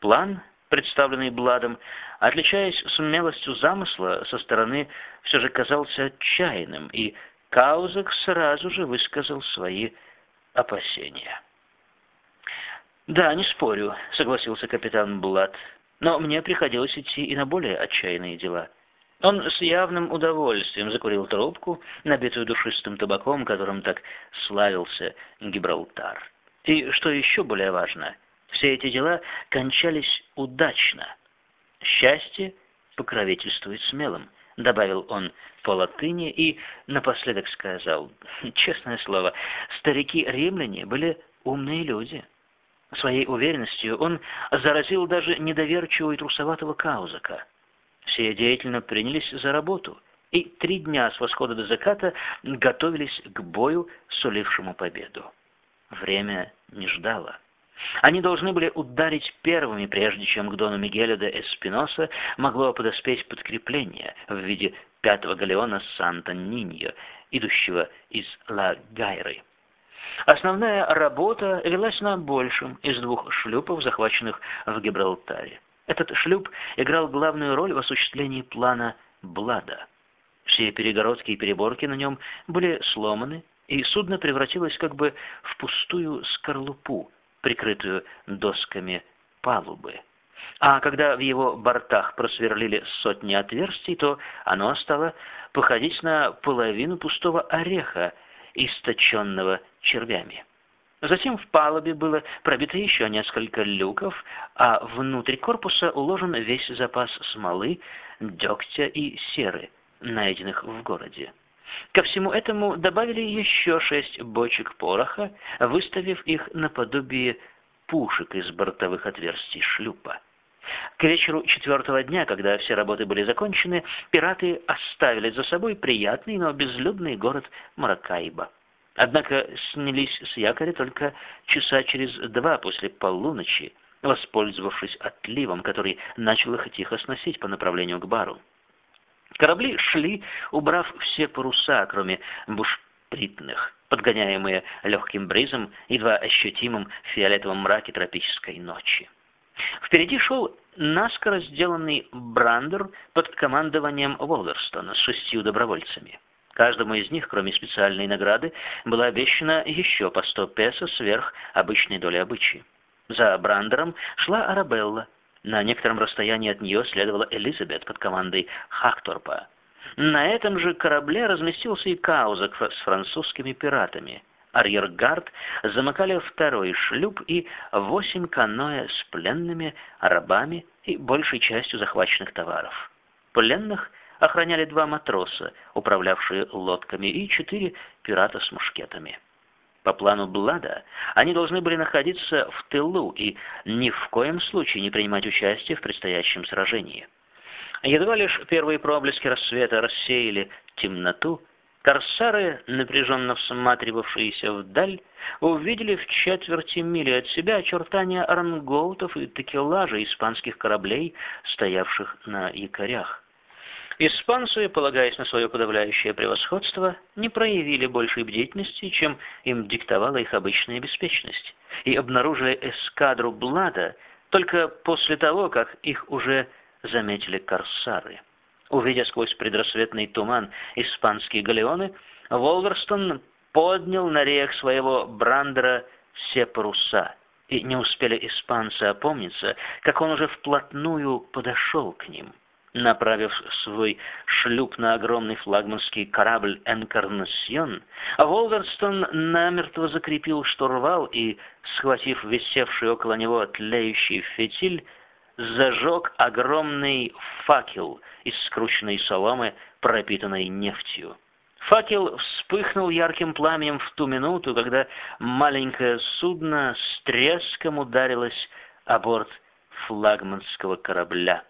План, представленный Бладом, отличаясь смелостью замысла, со стороны все же казался отчаянным, и Каузек сразу же высказал свои опасения. «Да, не спорю», — согласился капитан Блад, «но мне приходилось идти и на более отчаянные дела». Он с явным удовольствием закурил трубку, набитую душистым табаком, которым так славился Гибралтар. И, что еще более важно, все эти дела кончались удачно. Счастье покровительствует смелым, добавил он по латыни и напоследок сказал, честное слово, старики-римляне были умные люди. Своей уверенностью он заразил даже недоверчивого и трусоватого Каузака. Все деятельно принялись за работу, и три дня с восхода до заката готовились к бою, сулившему победу. Время не ждало. Они должны были ударить первыми, прежде чем к Дону Мигелю де Эспиноса могло подоспеть подкрепление в виде пятого галеона Санта-Ниньо, идущего из Ла Гайры. Основная работа велась на большем из двух шлюпов, захваченных в Гибралтаре. Этот шлюп играл главную роль в осуществлении плана Блада. Все перегородки и переборки на нем были сломаны, и судно превратилось как бы в пустую скорлупу, прикрытую досками палубы. А когда в его бортах просверлили сотни отверстий, то оно стало походить на половину пустого ореха, источенного червями. Затем в палубе было пробито еще несколько люков, а внутрь корпуса уложен весь запас смолы, дегтя и серы, найденных в городе. Ко всему этому добавили еще шесть бочек пороха, выставив их наподобие пушек из бортовых отверстий шлюпа. К вечеру четвертого дня, когда все работы были закончены, пираты оставили за собой приятный, но безлюдный город Маракайба. Однако снялись с якоря только часа через два после полуночи, воспользовавшись отливом, который начал их тихо сносить по направлению к бару. Корабли шли, убрав все паруса, кроме бушпритных, подгоняемые легким бризом, едва ощутимым в фиолетовом мраке тропической ночи. Впереди шел наскоро сделанный брандер под командованием Волверстона с шестью добровольцами. Каждому из них, кроме специальной награды, было обещано еще по сто песо сверх обычной доли обычаи. За Брандером шла Арабелла. На некотором расстоянии от нее следовала Элизабет под командой Хакторпа. На этом же корабле разместился и Каузак с французскими пиратами. Арьергард замыкали второй шлюп и восемь каноэ с пленными, рабами и большей частью захваченных товаров. Пленных – охраняли два матроса, управлявшие лодками, и четыре пирата с мушкетами. По плану Блада они должны были находиться в тылу и ни в коем случае не принимать участие в предстоящем сражении. Едва лишь первые проблески рассвета рассеяли темноту, корсары, напряженно всматривавшиеся вдаль, увидели в четверти мили от себя очертания орангоутов и текелажа испанских кораблей, стоявших на якорях. Испанцы, полагаясь на свое подавляющее превосходство, не проявили большей бдительности, чем им диктовала их обычная беспечность, и обнаружили эскадру Блада только после того, как их уже заметили корсары. Увидя сквозь предрассветный туман испанские галеоны, Волверстон поднял на реях своего брандера все паруса, и не успели испанцы опомниться, как он уже вплотную подошел к ним. Направив свой шлюп на огромный флагманский корабль «Энкарнасьон», Волверстон намертво закрепил штурвал и, схватив висевший около него тлеющий фитиль, зажег огромный факел из скрученной соломы, пропитанной нефтью. Факел вспыхнул ярким пламенем в ту минуту, когда маленькое судно с треском ударилось о борт флагманского корабля.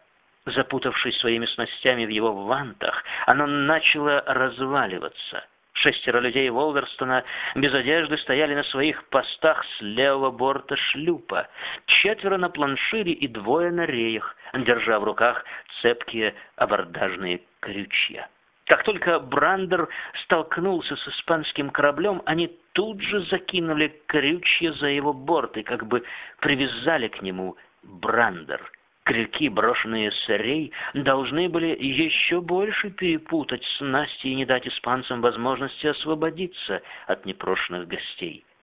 Запутавшись своими снастями в его вантах, оно начало разваливаться. Шестеро людей Волверстона без одежды стояли на своих постах с левого борта шлюпа, четверо на планшире и двое на реях, держа в руках цепкие абордажные крючья. Как только Брандер столкнулся с испанским кораблем, они тут же закинули крючья за его борт и как бы привязали к нему Брандер. Крюки, брошенные с рей, должны были еще больше перепутать снасти и не дать испанцам возможности освободиться от непрошенных гостей.